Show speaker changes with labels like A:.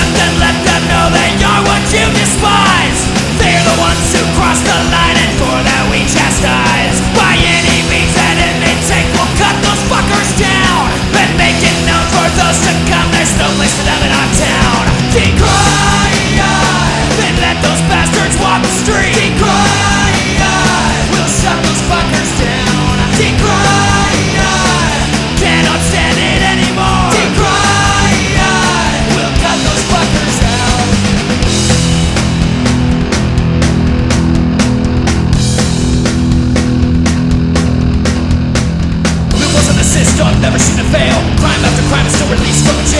A: accept and let them know that you're what you despise. never seen it fail. Crime after crime is still released from jail.